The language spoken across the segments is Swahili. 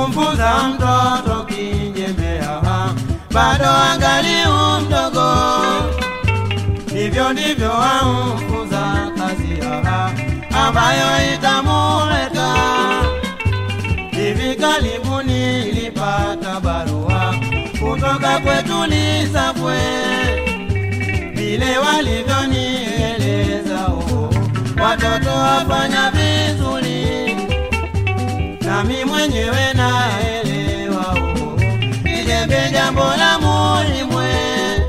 kumfunza mtoto kijembea bado angali mdogo, hivyo ndivyo wamfunza kazi yaha ambayo itamuleta. Hivi karibuni ilipata barua kutoka kwetu Lisafwe, vile walivyonieleza watoto wafanya kijembe jambo la muhimu eh.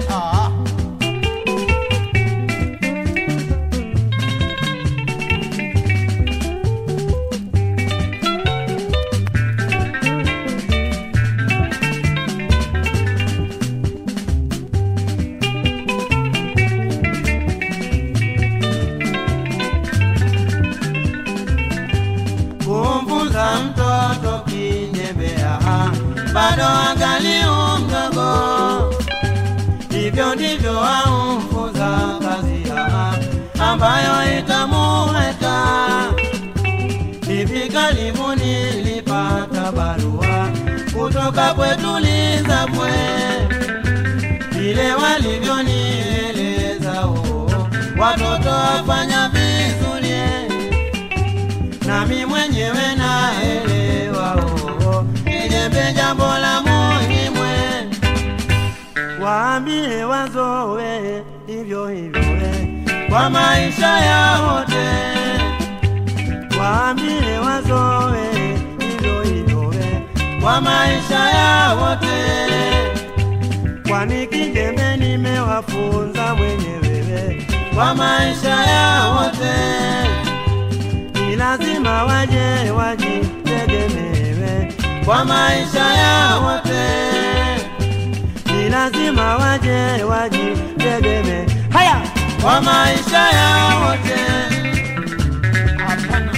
kumfunza mtoto kijembea bado hivyo ndivyo waongoza kazi ya ambayo itamuweka. Hivi karibuni nilipata barua kutoka kwetu Lisafwe, vile walivyonieleza o watoto wafanya vizuri nami mwenyewe naelewa o ijembe jambo waambie wazowe hivyo hivyo we, kwa maisha ya wote waambie wazowe hivyo hivyo we, kwa maisha ya wote kwani kijembe nimewafunza mwenyewe kwa maisha ya wote ni lazima waje wajitegemewe kwa maisha ya wote, lazima waje wajitegemee haya kwa maisha ya wote. Hapana.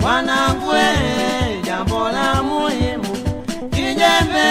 wanangwe jambola muhimu kinyembe